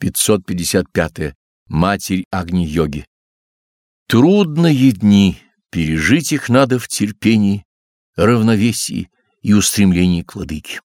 555. -е. Матерь Агни-йоги. Трудные дни, пережить их надо в терпении, равновесии и устремлении к владыке.